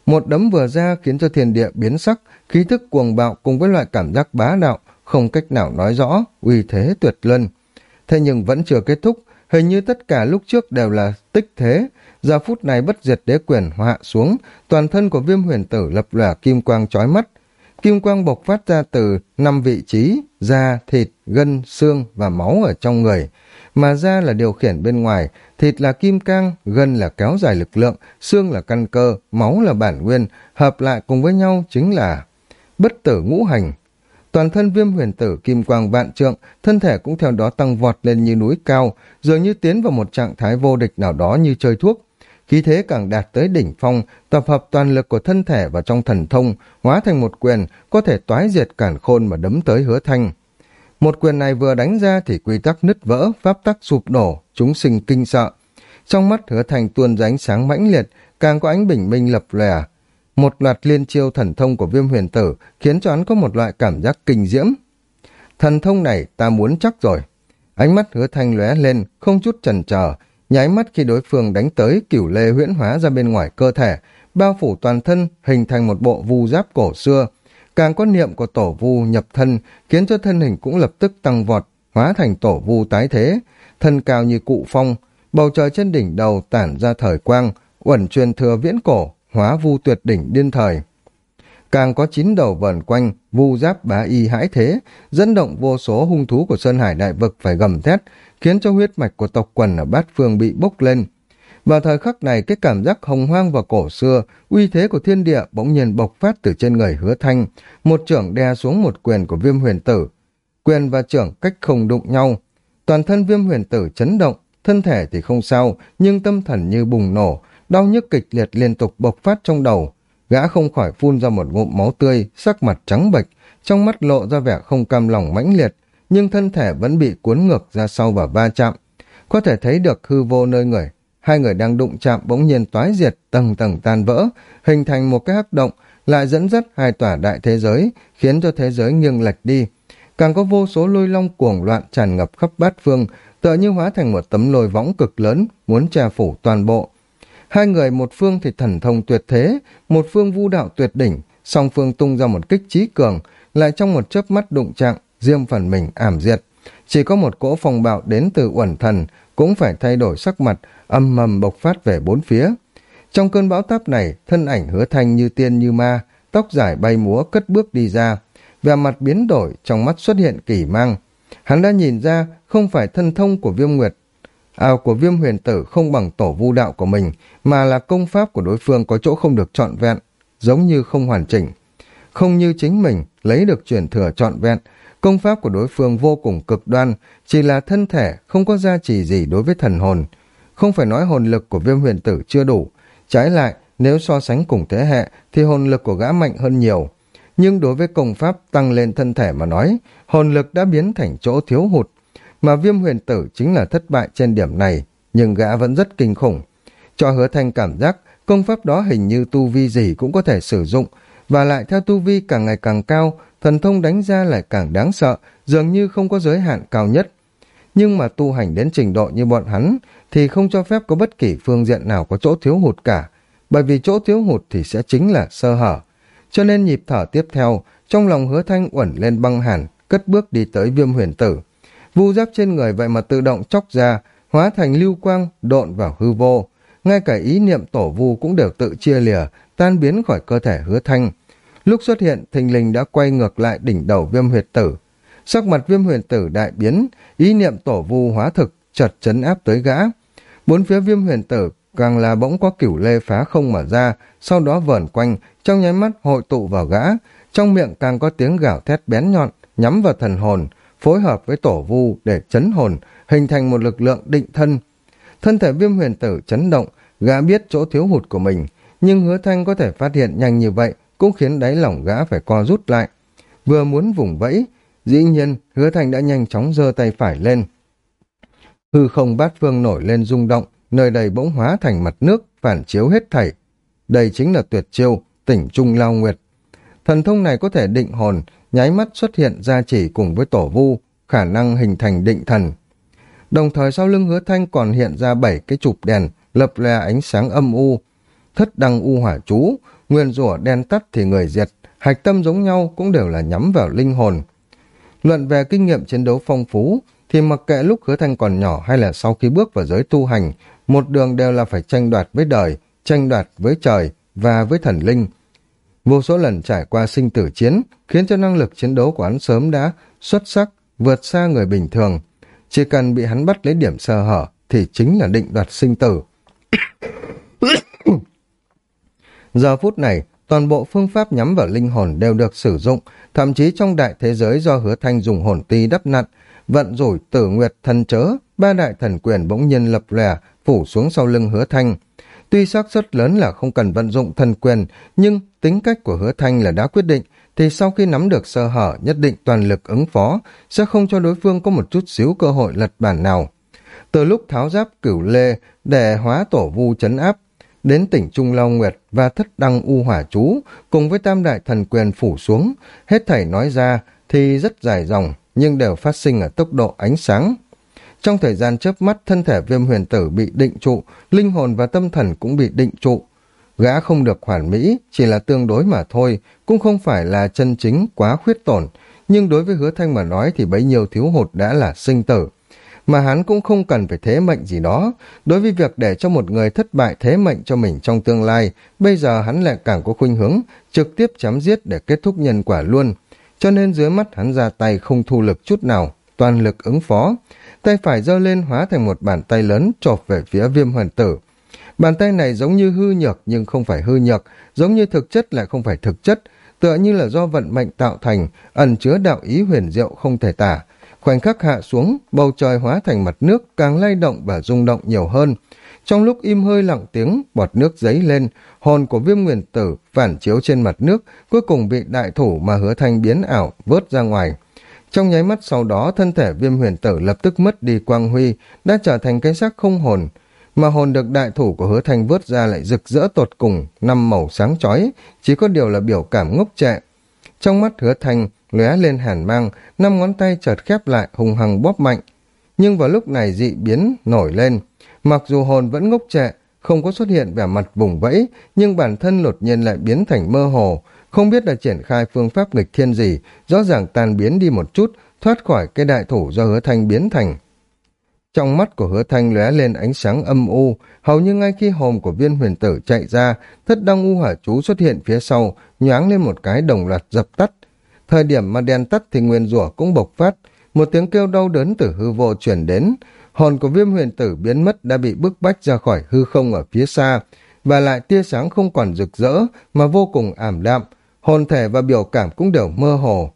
Một đấm vừa ra khiến cho thiên địa biến sắc, khí thức cuồng bạo cùng với loại cảm giác bá đạo, không cách nào nói rõ, uy thế tuyệt luân. Thế nhưng vẫn chưa kết thúc, hình như tất cả lúc trước đều là tích thế. Giờ phút này bất diệt đế quyền hạ xuống, toàn thân của viêm huyền tử lập lòe kim quang chói mắt. Kim quang bộc phát ra từ năm vị trí, da, thịt, gân, xương và máu ở trong người. Mà da là điều khiển bên ngoài, thịt là kim cang, gân là kéo dài lực lượng, xương là căn cơ, máu là bản nguyên, hợp lại cùng với nhau chính là bất tử ngũ hành, Toàn thân viêm huyền tử kim quang vạn trượng, thân thể cũng theo đó tăng vọt lên như núi cao, dường như tiến vào một trạng thái vô địch nào đó như chơi thuốc. Khí thế càng đạt tới đỉnh phong, tập hợp toàn lực của thân thể và trong thần thông, hóa thành một quyền, có thể toái diệt cản khôn mà đấm tới hứa thanh. Một quyền này vừa đánh ra thì quy tắc nứt vỡ, pháp tắc sụp đổ, chúng sinh kinh sợ. Trong mắt hứa thành tuôn ra ánh sáng mãnh liệt, càng có ánh bình minh lập lòe. Một loạt liên chiêu thần thông của viêm huyền tử khiến cho hắn có một loại cảm giác kinh diễm. Thần thông này ta muốn chắc rồi. Ánh mắt hứa thanh lóe lên, không chút chần chờ, nháy mắt khi đối phương đánh tới cửu lê huyễn hóa ra bên ngoài cơ thể, bao phủ toàn thân, hình thành một bộ vu giáp cổ xưa. Càng có niệm của tổ vu nhập thân, khiến cho thân hình cũng lập tức tăng vọt, hóa thành tổ vu tái thế, thân cao như cụ phong, bầu trời trên đỉnh đầu tản ra thời quang, uẩn truyền thừa viễn cổ, hóa vu tuyệt đỉnh điên thời. Càng có chín đầu vờn quanh, vu giáp bá y hãi thế, dẫn động vô số hung thú của Sơn Hải Đại Vực phải gầm thét, khiến cho huyết mạch của tộc quần ở bát phương bị bốc lên. Vào thời khắc này, cái cảm giác hồng hoang và cổ xưa, uy thế của thiên địa bỗng nhiên bộc phát từ trên người hứa thanh, một trưởng đè xuống một quyền của viêm huyền tử. Quyền và trưởng cách không đụng nhau. Toàn thân viêm huyền tử chấn động, thân thể thì không sao, nhưng tâm thần như bùng nổ, đau nhức kịch liệt liên tục bộc phát trong đầu. Gã không khỏi phun ra một ngụm máu tươi, sắc mặt trắng bệch, trong mắt lộ ra vẻ không cam lòng mãnh liệt, nhưng thân thể vẫn bị cuốn ngược ra sau và va chạm. Có thể thấy được hư vô nơi người, hai người đang đụng chạm bỗng nhiên toái diệt, tầng tầng tan vỡ, hình thành một cái hắc động, lại dẫn dắt hai tòa đại thế giới, khiến cho thế giới nghiêng lệch đi. Càng có vô số lôi long cuồng loạn tràn ngập khắp bát phương, tựa như hóa thành một tấm lôi võng cực lớn, muốn che phủ toàn bộ. Hai người một phương thì thần thông tuyệt thế, một phương vu đạo tuyệt đỉnh, song phương tung ra một kích trí cường, lại trong một chớp mắt đụng trạng, riêng phần mình ảm diệt. Chỉ có một cỗ phong bạo đến từ uẩn thần, cũng phải thay đổi sắc mặt, âm mầm bộc phát về bốn phía. Trong cơn bão táp này, thân ảnh hứa thanh như tiên như ma, tóc dài bay múa cất bước đi ra. Vẻ mặt biến đổi, trong mắt xuất hiện kỳ mang. Hắn đã nhìn ra không phải thân thông của viêm nguyệt ảo của viêm huyền tử không bằng tổ vu đạo của mình, mà là công pháp của đối phương có chỗ không được trọn vẹn, giống như không hoàn chỉnh. Không như chính mình lấy được truyền thừa trọn vẹn, công pháp của đối phương vô cùng cực đoan, chỉ là thân thể không có gia trì gì đối với thần hồn. Không phải nói hồn lực của viêm huyền tử chưa đủ, trái lại, nếu so sánh cùng thế hệ thì hồn lực của gã mạnh hơn nhiều. Nhưng đối với công pháp tăng lên thân thể mà nói, hồn lực đã biến thành chỗ thiếu hụt, mà viêm huyền tử chính là thất bại trên điểm này, nhưng gã vẫn rất kinh khủng. Cho hứa thanh cảm giác công pháp đó hình như tu vi gì cũng có thể sử dụng, và lại theo tu vi càng ngày càng cao, thần thông đánh ra lại càng đáng sợ, dường như không có giới hạn cao nhất. Nhưng mà tu hành đến trình độ như bọn hắn thì không cho phép có bất kỳ phương diện nào có chỗ thiếu hụt cả, bởi vì chỗ thiếu hụt thì sẽ chính là sơ hở. Cho nên nhịp thở tiếp theo, trong lòng hứa thanh uẩn lên băng hàn, cất bước đi tới viêm huyền tử. Vu giáp trên người vậy mà tự động chóc ra, hóa thành lưu quang, độn vào hư vô. Ngay cả ý niệm tổ vu cũng đều tự chia lìa, tan biến khỏi cơ thể hứa thanh. Lúc xuất hiện, thình lình đã quay ngược lại đỉnh đầu viêm huyệt tử. Sắc mặt viêm huyệt tử đại biến, ý niệm tổ vu hóa thực, chật chấn áp tới gã. Bốn phía viêm huyền tử càng là bỗng có cửu lê phá không mở ra, sau đó vờn quanh, trong nháy mắt hội tụ vào gã, trong miệng càng có tiếng gào thét bén nhọn, nhắm vào thần hồn, phối hợp với tổ vu để chấn hồn, hình thành một lực lượng định thân. Thân thể viêm huyền tử chấn động, gã biết chỗ thiếu hụt của mình, nhưng hứa thanh có thể phát hiện nhanh như vậy cũng khiến đáy lỏng gã phải co rút lại. Vừa muốn vùng vẫy, dĩ nhiên hứa thanh đã nhanh chóng giơ tay phải lên. Hư không bát phương nổi lên rung động, nơi đây bỗng hóa thành mặt nước, phản chiếu hết thảy. Đây chính là tuyệt chiêu, tỉnh trung lao nguyệt. Thần thông này có thể định hồn, nháy mắt xuất hiện ra chỉ cùng với tổ vu, khả năng hình thành định thần. Đồng thời sau lưng hứa thanh còn hiện ra bảy cái chụp đèn, lập lè ánh sáng âm u. Thất đăng u hỏa chú, nguyên rủa đen tắt thì người diệt, hạch tâm giống nhau cũng đều là nhắm vào linh hồn. Luận về kinh nghiệm chiến đấu phong phú, thì mặc kệ lúc hứa thanh còn nhỏ hay là sau khi bước vào giới tu hành, một đường đều là phải tranh đoạt với đời, tranh đoạt với trời và với thần linh. Vô số lần trải qua sinh tử chiến, khiến cho năng lực chiến đấu của hắn sớm đã xuất sắc, vượt xa người bình thường. Chỉ cần bị hắn bắt lấy điểm sơ hở, thì chính là định đoạt sinh tử. Giờ phút này, toàn bộ phương pháp nhắm vào linh hồn đều được sử dụng, thậm chí trong đại thế giới do hứa thanh dùng hồn ti đắp nặn, vận rủi tử nguyệt thần chớ, ba đại thần quyền bỗng nhiên lập lè, phủ xuống sau lưng hứa thanh. Tuy xác suất lớn là không cần vận dụng thần quyền, nhưng tính cách của hứa thanh là đã quyết định, thì sau khi nắm được sơ hở nhất định toàn lực ứng phó, sẽ không cho đối phương có một chút xíu cơ hội lật bản nào. Từ lúc tháo giáp cửu lê để hóa tổ vu chấn áp, đến tỉnh Trung Lao Nguyệt và thất đăng u hỏa chú, cùng với tam đại thần quyền phủ xuống, hết thảy nói ra thì rất dài dòng, nhưng đều phát sinh ở tốc độ ánh sáng. Trong thời gian chớp mắt, thân thể viêm huyền tử bị định trụ, linh hồn và tâm thần cũng bị định trụ. Gã không được hoàn mỹ, chỉ là tương đối mà thôi, cũng không phải là chân chính quá khuyết tổn, nhưng đối với hứa thanh mà nói thì bấy nhiêu thiếu hụt đã là sinh tử. Mà hắn cũng không cần phải thế mệnh gì đó, đối với việc để cho một người thất bại thế mệnh cho mình trong tương lai, bây giờ hắn lại càng có khuynh hướng, trực tiếp chém giết để kết thúc nhân quả luôn. Cho nên dưới mắt hắn ra tay không thu lực chút nào, toàn lực ứng phó. Tay phải giơ lên hóa thành một bàn tay lớn chộp về phía viêm hoàn tử. Bàn tay này giống như hư nhược nhưng không phải hư nhược, giống như thực chất lại không phải thực chất, tựa như là do vận mệnh tạo thành, ẩn chứa đạo ý huyền diệu không thể tả. Khoảnh khắc hạ xuống, bầu trời hóa thành mặt nước càng lay động và rung động nhiều hơn. Trong lúc im hơi lặng tiếng, bọt nước giấy lên, hồn của viêm nguyên tử phản chiếu trên mặt nước, cuối cùng bị đại thủ mà hứa thanh biến ảo vớt ra ngoài. Trong nháy mắt sau đó, thân thể viêm huyền tử lập tức mất đi quang huy, đã trở thành cái xác không hồn, mà hồn được đại thủ của hứa thanh vớt ra lại rực rỡ tột cùng, năm màu sáng chói, chỉ có điều là biểu cảm ngốc trệ. Trong mắt hứa thanh, lóe lên hàn mang, năm ngón tay chợt khép lại hùng hằng bóp mạnh. Nhưng vào lúc này dị biến nổi lên, mặc dù hồn vẫn ngốc trệ, không có xuất hiện vẻ mặt vùng vẫy, nhưng bản thân lột nhiên lại biến thành mơ hồ, không biết là triển khai phương pháp nghịch thiên gì, rõ ràng tan biến đi một chút, thoát khỏi cái đại thủ do hứa thanh biến thành. Trong mắt của hứa thanh lóe lên ánh sáng âm u, hầu như ngay khi hồn của viên huyền tử chạy ra, thất đăng u hỏa chú xuất hiện phía sau, nhoáng lên một cái đồng loạt dập tắt. Thời điểm mà đèn tắt thì nguyên rủa cũng bộc phát, một tiếng kêu đau đớn từ hư vô chuyển đến, hồn của viêm huyền tử biến mất đã bị bức bách ra khỏi hư không ở phía xa, và lại tia sáng không còn rực rỡ mà vô cùng ảm đạm, hồn thể và biểu cảm cũng đều mơ hồ.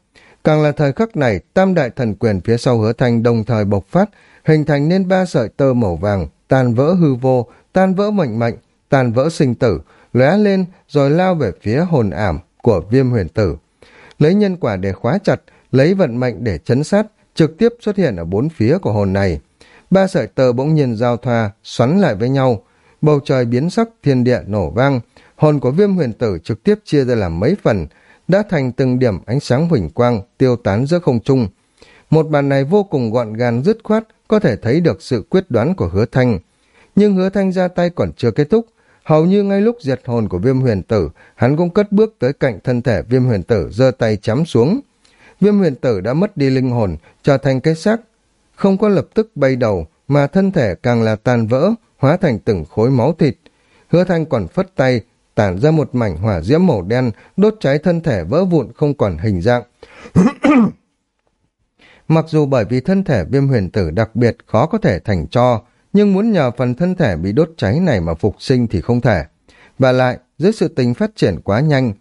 Càng là thời khắc này, tam đại thần quyền phía sau hứa thanh đồng thời bộc phát, hình thành nên ba sợi tơ màu vàng, tan vỡ hư vô, tan vỡ mệnh mệnh, tan vỡ sinh tử, lóe lên rồi lao về phía hồn ảm của viêm huyền tử. Lấy nhân quả để khóa chặt, lấy vận mệnh để chấn sát, trực tiếp xuất hiện ở bốn phía của hồn này. Ba sợi tơ bỗng nhiên giao thoa, xoắn lại với nhau. Bầu trời biến sắc, thiên địa nổ vang. Hồn của viêm huyền tử trực tiếp chia ra làm mấy phần, đã thành từng điểm ánh sáng huỳnh quang, tiêu tán giữa không trung. Một bàn này vô cùng gọn gàng dứt khoát, có thể thấy được sự quyết đoán của hứa thanh. Nhưng hứa thanh ra tay còn chưa kết thúc. Hầu như ngay lúc diệt hồn của viêm huyền tử, hắn cũng cất bước tới cạnh thân thể viêm huyền tử giơ tay chắm xuống. Viêm huyền tử đã mất đi linh hồn, trở thành cái xác, không có lập tức bay đầu, mà thân thể càng là tan vỡ, hóa thành từng khối máu thịt. Hứa thanh còn phất tay, tản ra một mảnh hỏa diễm màu đen, đốt cháy thân thể vỡ vụn không còn hình dạng. Mặc dù bởi vì thân thể viêm huyền tử đặc biệt khó có thể thành cho, nhưng muốn nhờ phần thân thể bị đốt cháy này mà phục sinh thì không thể. Và lại, dưới sự tình phát triển quá nhanh,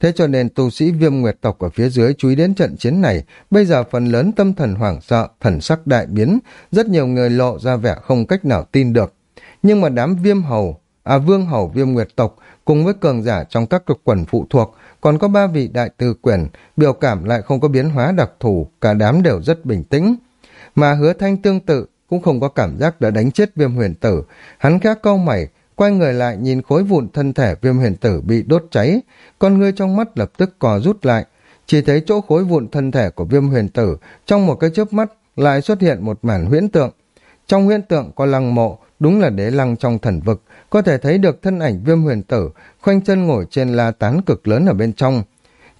thế cho nên tu sĩ viêm nguyệt tộc ở phía dưới chú ý đến trận chiến này, bây giờ phần lớn tâm thần hoảng sợ, thần sắc đại biến, rất nhiều người lộ ra vẻ không cách nào tin được. Nhưng mà đám viêm hầu, à vương hầu viêm nguyệt tộc, cùng với cường giả trong các cực quần phụ thuộc, còn có ba vị đại tư quyền, biểu cảm lại không có biến hóa đặc thù, cả đám đều rất bình tĩnh. Mà hứa thanh tương tự, cũng không có cảm giác đã đánh chết viêm huyền tử, hắn khá câu mày, quay người lại nhìn khối vụn thân thể viêm huyền tử bị đốt cháy, con ngươi trong mắt lập tức cò rút lại, chỉ thấy chỗ khối vụn thân thể của viêm huyền tử trong một cái chớp mắt lại xuất hiện một màn huyễn tượng. Trong huyễn tượng có lăng mộ, đúng là đế lăng trong thần vực, có thể thấy được thân ảnh viêm huyền tử, khoanh chân ngồi trên la tán cực lớn ở bên trong.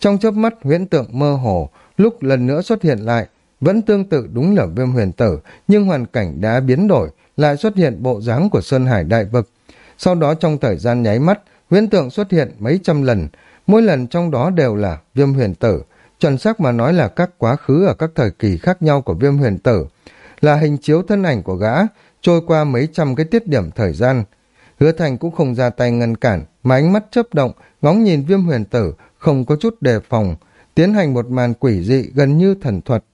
Trong chớp mắt huyễn tượng mơ hồ, lúc lần nữa xuất hiện lại, vẫn tương tự đúng là viêm huyền tử, nhưng hoàn cảnh đã biến đổi, lại xuất hiện bộ dáng của Sơn Hải Đại Vực. Sau đó trong thời gian nháy mắt, huyễn tượng xuất hiện mấy trăm lần, mỗi lần trong đó đều là viêm huyền tử, chuẩn xác mà nói là các quá khứ ở các thời kỳ khác nhau của viêm huyền tử, là hình chiếu thân ảnh của gã, trôi qua mấy trăm cái tiết điểm thời gian. Hứa Thành cũng không ra tay ngăn cản, mà ánh mắt chớp động, ngóng nhìn viêm huyền tử, không có chút đề phòng, tiến hành một màn quỷ dị gần như thần thuật.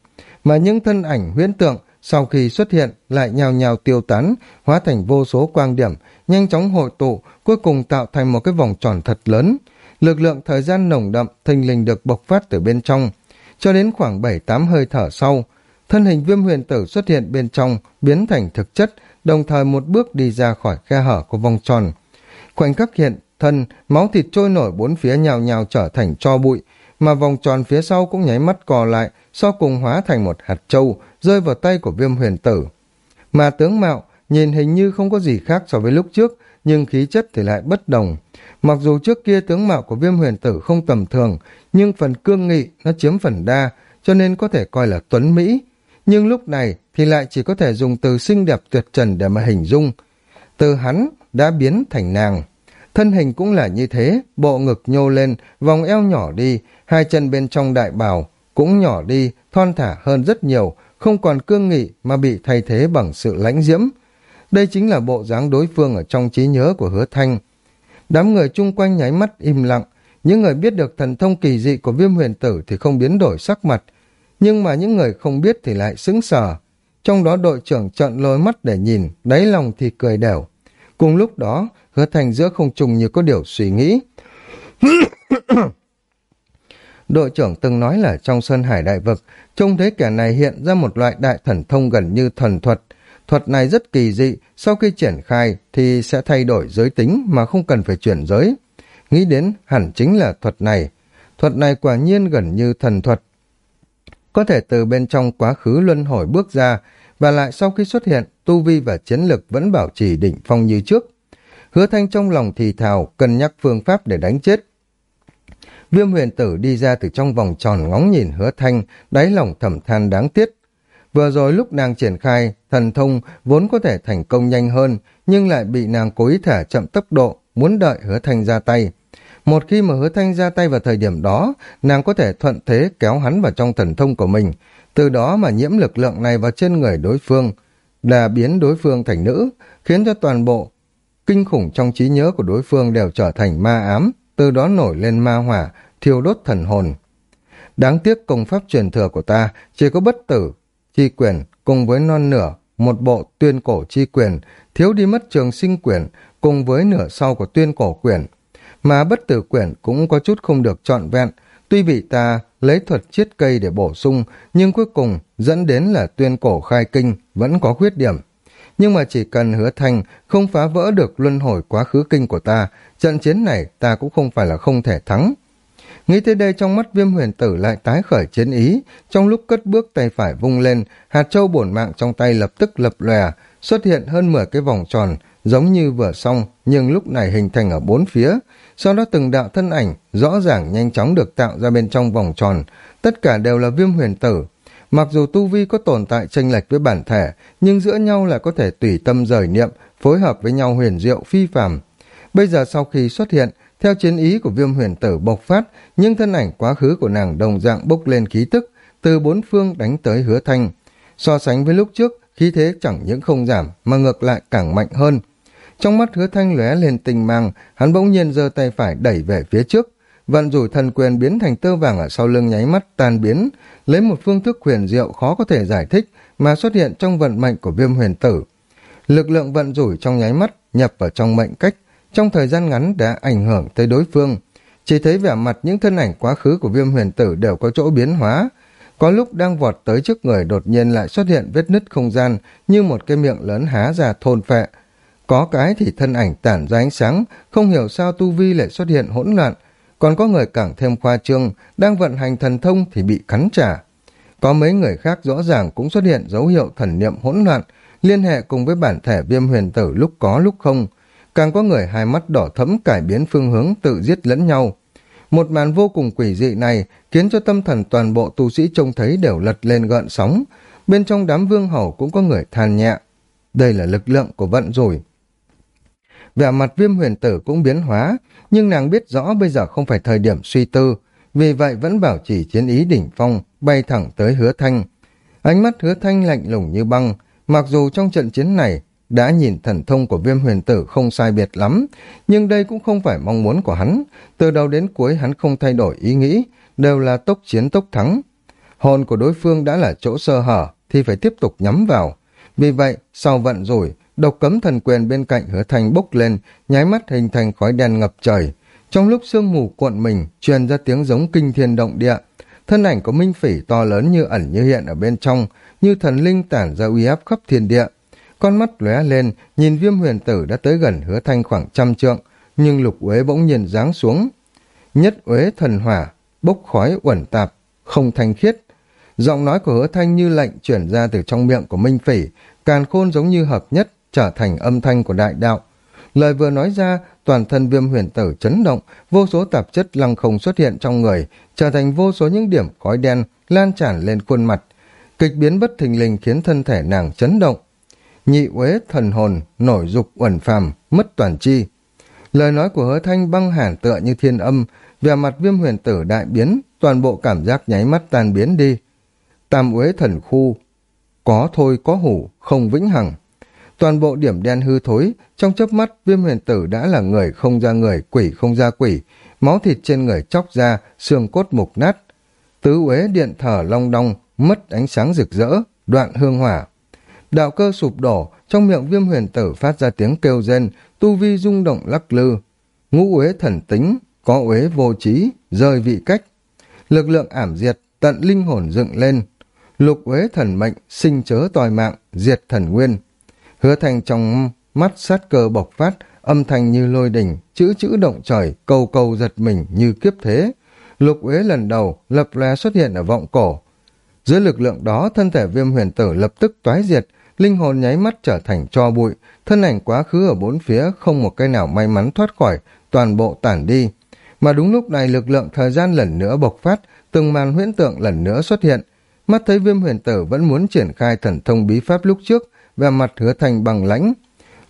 Mà những thân ảnh huyễn tượng sau khi xuất hiện lại nhào nhào tiêu tán, hóa thành vô số quang điểm, nhanh chóng hội tụ, cuối cùng tạo thành một cái vòng tròn thật lớn. lực lượng thời gian nồng đậm thình lình được bộc phát từ bên trong. Cho đến khoảng bảy tám hơi thở sau, thân hình viêm huyền tử xuất hiện bên trong, biến thành thực chất, đồng thời một bước đi ra khỏi khe hở của vòng tròn. Khoảnh khắc hiện thân, máu thịt trôi nổi bốn phía nhào nhào trở thành cho bụi, mà vòng tròn phía sau cũng nháy mắt cò lại, so cùng hóa thành một hạt trâu, rơi vào tay của viêm huyền tử. Mà tướng mạo, nhìn hình như không có gì khác so với lúc trước, nhưng khí chất thì lại bất đồng. Mặc dù trước kia tướng mạo của viêm huyền tử không tầm thường, nhưng phần cương nghị nó chiếm phần đa, cho nên có thể coi là tuấn Mỹ. Nhưng lúc này thì lại chỉ có thể dùng từ xinh đẹp tuyệt trần để mà hình dung. Từ hắn đã biến thành nàng. Thân hình cũng là như thế, bộ ngực nhô lên, vòng eo nhỏ đi, hai chân bên trong đại bào cũng nhỏ đi, thon thả hơn rất nhiều, không còn cương nghị mà bị thay thế bằng sự lãnh diễm. Đây chính là bộ dáng đối phương ở trong trí nhớ của hứa thanh. Đám người chung quanh nháy mắt im lặng, những người biết được thần thông kỳ dị của viêm huyền tử thì không biến đổi sắc mặt, nhưng mà những người không biết thì lại sững sờ. Trong đó đội trưởng trợn lôi mắt để nhìn, đáy lòng thì cười đều. Cùng lúc đó, hứa thành giữa không trùng như có điều suy nghĩ. đội trưởng từng nói là trong Sơn Hải Đại Vực, trông thấy kẻ này hiện ra một loại đại thần thông gần như thần thuật. Thuật này rất kỳ dị, sau khi triển khai thì sẽ thay đổi giới tính mà không cần phải chuyển giới. Nghĩ đến hẳn chính là thuật này. Thuật này quả nhiên gần như thần thuật. Có thể từ bên trong quá khứ luân hồi bước ra, và lại sau khi xuất hiện, tu vi và chiến lực vẫn bảo trì đỉnh phong như trước. Hứa thanh trong lòng thì thào, cân nhắc phương pháp để đánh chết. Viêm huyền tử đi ra từ trong vòng tròn ngóng nhìn hứa thanh, đáy lòng thầm than đáng tiếc. Vừa rồi lúc nàng triển khai, thần thông vốn có thể thành công nhanh hơn, nhưng lại bị nàng cố ý thả chậm tốc độ, muốn đợi hứa thanh ra tay. Một khi mà hứa thanh ra tay vào thời điểm đó, nàng có thể thuận thế kéo hắn vào trong thần thông của mình, từ đó mà nhiễm lực lượng này vào trên người đối phương, là biến đối phương thành nữ, khiến cho toàn bộ kinh khủng trong trí nhớ của đối phương đều trở thành ma ám, từ đó nổi lên ma hỏa, thiêu đốt thần hồn. Đáng tiếc công pháp truyền thừa của ta chỉ có bất tử, chi quyền cùng với non nửa, một bộ tuyên cổ chi quyền, thiếu đi mất trường sinh quyền cùng với nửa sau của tuyên cổ quyền. Mà bất tử quyển cũng có chút không được trọn vẹn, tuy bị ta lấy thuật chiết cây để bổ sung, nhưng cuối cùng dẫn đến là tuyên cổ khai kinh vẫn có khuyết điểm. Nhưng mà chỉ cần hứa thành không phá vỡ được luân hồi quá khứ kinh của ta, trận chiến này ta cũng không phải là không thể thắng. Nghĩ tới đây trong mắt viêm huyền tử lại tái khởi chiến ý, trong lúc cất bước tay phải vung lên, hạt châu bổn mạng trong tay lập tức lập lòe, xuất hiện hơn 10 cái vòng tròn, giống như vừa xong, nhưng lúc này hình thành ở bốn phía. Sau đó từng đạo thân ảnh, rõ ràng nhanh chóng được tạo ra bên trong vòng tròn, tất cả đều là viêm huyền tử. Mặc dù tu vi có tồn tại tranh lệch với bản thể, nhưng giữa nhau lại có thể tùy tâm rời niệm, phối hợp với nhau huyền diệu phi phàm. Bây giờ sau khi xuất hiện, theo chiến ý của viêm huyền tử bộc phát, nhưng thân ảnh quá khứ của nàng đồng dạng bốc lên khí tức, từ bốn phương đánh tới hứa thanh. So sánh với lúc trước, khí thế chẳng những không giảm, mà ngược lại càng mạnh hơn. Trong mắt hứa thanh lóe lên tình mang, hắn bỗng nhiên giơ tay phải đẩy về phía trước. Vận rủi thần quyền biến thành tơ vàng ở sau lưng nháy mắt tan biến, lấy một phương thức huyền diệu khó có thể giải thích mà xuất hiện trong vận mệnh của viêm huyền tử. Lực lượng vận rủi trong nháy mắt nhập vào trong mệnh cách, trong thời gian ngắn đã ảnh hưởng tới đối phương. Chỉ thấy vẻ mặt những thân ảnh quá khứ của viêm huyền tử đều có chỗ biến hóa. Có lúc đang vọt tới trước người đột nhiên lại xuất hiện vết nứt không gian như một cái miệng lớn há ra thôn phệ. Có cái thì thân ảnh tản ra ánh sáng, không hiểu sao tu vi lại xuất hiện hỗn loạn. Còn có người càng thêm khoa trương, đang vận hành thần thông thì bị cắn trả. Có mấy người khác rõ ràng cũng xuất hiện dấu hiệu thần niệm hỗn loạn, liên hệ cùng với bản thể viêm huyền tử lúc có lúc không, càng có người hai mắt đỏ thẫm cải biến phương hướng tự giết lẫn nhau. Một màn vô cùng quỷ dị này khiến cho tâm thần toàn bộ tu sĩ trông thấy đều lật lên gợn sóng. Bên trong đám vương hầu cũng có người than nhẹ. Đây là lực lượng của vận rồi. Vẻ mặt viêm huyền tử cũng biến hóa, nhưng nàng biết rõ bây giờ không phải thời điểm suy tư, vì vậy vẫn bảo trì chiến ý đỉnh phong, bay thẳng tới hứa thanh. Ánh mắt hứa thanh lạnh lùng như băng, mặc dù trong trận chiến này đã nhìn thần thông của viêm huyền tử không sai biệt lắm, nhưng đây cũng không phải mong muốn của hắn. Từ đầu đến cuối hắn không thay đổi ý nghĩ, đều là tốc chiến tốc thắng. Hồn của đối phương đã là chỗ sơ hở, thì phải tiếp tục nhắm vào. Vì vậy, sau vận rủi, độc cấm thần quyền bên cạnh hứa thành bốc lên, nháy mắt hình thành khói đen ngập trời. Trong lúc sương mù cuộn mình, truyền ra tiếng giống kinh thiên động địa, thân ảnh của Minh Phỉ to lớn như ẩn như hiện ở bên trong, như thần linh tản ra uy áp khắp thiên địa. Con mắt lóe lên, nhìn viêm huyền tử đã tới gần hứa thanh khoảng trăm trượng, nhưng lục uế bỗng nhiên giáng xuống. Nhất uế thần hỏa, bốc khói uẩn tạp, không thanh khiết. Giọng nói của hứa thanh như lệnh chuyển ra từ trong miệng của Minh Phỉ, càn khôn giống như hợp nhất, trở thành âm thanh của đại đạo. Lời vừa nói ra, toàn thân viêm huyền tử chấn động, vô số tạp chất lăng không xuất hiện trong người, trở thành vô số những điểm khói đen lan tràn lên khuôn mặt. Kịch biến bất thình lình khiến thân thể nàng chấn động. Nhị uế thần hồn, nổi dục uẩn phàm, mất toàn chi. Lời nói của hứa thanh băng hàn tựa như thiên âm, vẻ mặt viêm huyền tử đại biến, toàn bộ cảm giác nháy mắt tan biến đi. Tam uế thần khu, có thôi có hủ, không vĩnh hằng. Toàn bộ điểm đen hư thối, trong chớp mắt viêm huyền tử đã là người không ra người, quỷ không ra quỷ, máu thịt trên người chóc ra, xương cốt mục nát. Tứ uế điện thở long đong, mất ánh sáng rực rỡ, đoạn hương hỏa. Đạo cơ sụp đổ, trong miệng viêm huyền tử phát ra tiếng kêu rên, tu vi rung động lắc lư. Ngũ uế thần tính, có uế vô trí, rời vị cách. Lực lượng ảm diệt, tận linh hồn dựng lên. Lục uế thần mệnh, sinh chớ tòi mạng, diệt thần nguyên. Hứa thành trong mắt sát cơ bộc phát, âm thanh như lôi đỉnh chữ chữ động trời, cầu cầu giật mình như kiếp thế. Lục uế lần đầu lập lè xuất hiện ở vọng cổ. Dưới lực lượng đó, thân thể viêm huyền tử lập tức toái diệt, linh hồn nháy mắt trở thành cho bụi, thân ảnh quá khứ ở bốn phía không một cái nào may mắn thoát khỏi, toàn bộ tản đi. Mà đúng lúc này lực lượng thời gian lần nữa bộc phát, từng màn huyễn tượng lần nữa xuất hiện. Mắt thấy viêm huyền tử vẫn muốn triển khai thần thông bí pháp lúc trước, về mặt hứa thành bằng lãnh.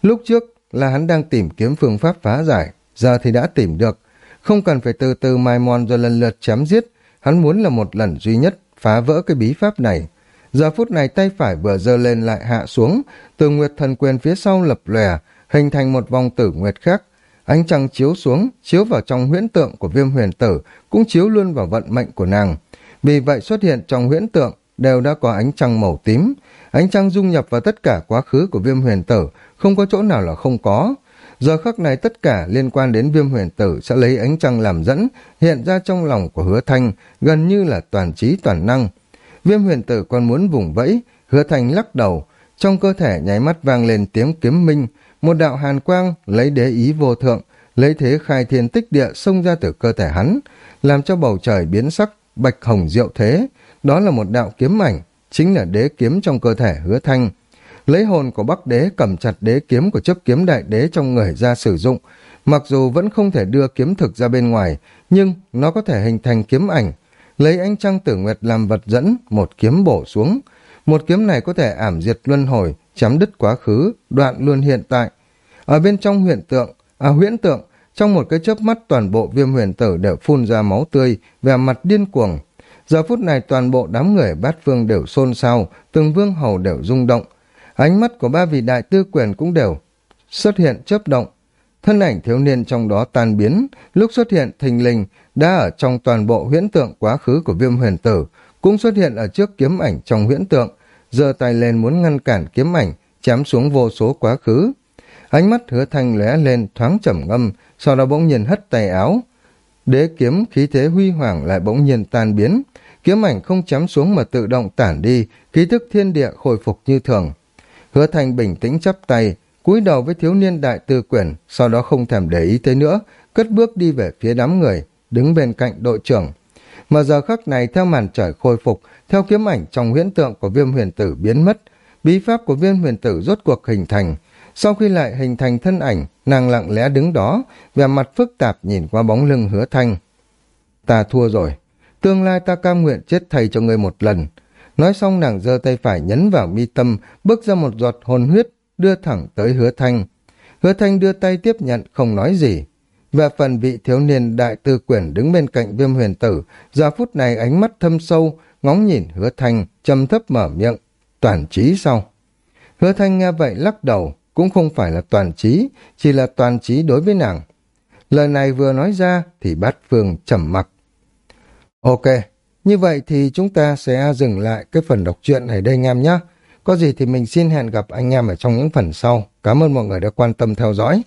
Lúc trước là hắn đang tìm kiếm phương pháp phá giải, giờ thì đã tìm được. Không cần phải từ từ mai mòn rồi lần lượt chém giết, hắn muốn là một lần duy nhất phá vỡ cái bí pháp này. Giờ phút này tay phải vừa giơ lên lại hạ xuống, từ nguyệt thần quyền phía sau lập lòe, hình thành một vòng tử nguyệt khác. Ánh trăng chiếu xuống, chiếu vào trong huyễn tượng của viêm huyền tử, cũng chiếu luôn vào vận mệnh của nàng. Vì vậy xuất hiện trong huyễn tượng đều đã có ánh trăng màu tím. Ánh trăng dung nhập vào tất cả quá khứ của viêm huyền tử, không có chỗ nào là không có. Giờ khắc này tất cả liên quan đến viêm huyền tử sẽ lấy ánh trăng làm dẫn, hiện ra trong lòng của hứa thanh, gần như là toàn trí toàn năng. Viêm huyền tử còn muốn vùng vẫy, hứa thanh lắc đầu, trong cơ thể nháy mắt vang lên tiếng kiếm minh, một đạo hàn quang lấy đế ý vô thượng, lấy thế khai thiên tích địa xông ra từ cơ thể hắn, làm cho bầu trời biến sắc, bạch hồng diệu thế, đó là một đạo kiếm ảnh, chính là đế kiếm trong cơ thể hứa thanh. Lấy hồn của Bắc đế cầm chặt đế kiếm của chấp kiếm đại đế trong người ra sử dụng, mặc dù vẫn không thể đưa kiếm thực ra bên ngoài, nhưng nó có thể hình thành kiếm ảnh, lấy ánh trăng tử nguyệt làm vật dẫn, một kiếm bổ xuống. Một kiếm này có thể ảm diệt luân hồi, chấm đứt quá khứ, đoạn luôn hiện tại. Ở bên trong huyện tượng, à huyễn tượng, trong một cái chớp mắt toàn bộ viêm huyền tử đều phun ra máu tươi, vẻ mặt điên cuồng. Giờ phút này toàn bộ đám người bát phương đều xôn xao, từng vương hầu đều rung động. Ánh mắt của ba vị đại tư quyền cũng đều xuất hiện chớp động. Thân ảnh thiếu niên trong đó tan biến, lúc xuất hiện thình lình đã ở trong toàn bộ huyễn tượng quá khứ của viêm huyền tử, cũng xuất hiện ở trước kiếm ảnh trong huyễn tượng, giơ tay lên muốn ngăn cản kiếm ảnh, chém xuống vô số quá khứ. Ánh mắt hứa thanh lóe lên thoáng trầm ngâm, sau đó bỗng nhiên hất tay áo. Đế kiếm khí thế huy hoàng lại bỗng nhiên tan biến, kiếm ảnh không chém xuống mà tự động tản đi, khí thức thiên địa khôi phục như thường. Hứa Thành bình tĩnh chắp tay, cúi đầu với thiếu niên đại tư quyển, sau đó không thèm để ý tới nữa, cất bước đi về phía đám người, đứng bên cạnh đội trưởng. Mà giờ khắc này theo màn trời khôi phục, theo kiếm ảnh trong huyễn tượng của viêm huyền tử biến mất, bí pháp của viêm huyền tử rốt cuộc hình thành. Sau khi lại hình thành thân ảnh, nàng lặng lẽ đứng đó, vẻ mặt phức tạp nhìn qua bóng lưng hứa thanh. Ta thua rồi, tương lai ta cam nguyện chết thầy cho ngươi một lần. Nói xong nàng giơ tay phải nhấn vào mi tâm, bước ra một giọt hồn huyết, đưa thẳng tới hứa thanh. Hứa thanh đưa tay tiếp nhận, không nói gì. Về phần vị thiếu niên đại tư quyển đứng bên cạnh viêm huyền tử, giờ phút này ánh mắt thâm sâu, ngóng nhìn hứa thanh, trầm thấp mở miệng. Toàn trí sau. Hứa thanh nghe vậy lắc đầu, cũng không phải là toàn trí, chỉ là toàn trí đối với nàng. Lời này vừa nói ra thì bát phương trầm mặc. Ok, như vậy thì chúng ta sẽ dừng lại cái phần đọc truyện này đây anh em nhé. Có gì thì mình xin hẹn gặp anh em ở trong những phần sau. Cảm ơn mọi người đã quan tâm theo dõi.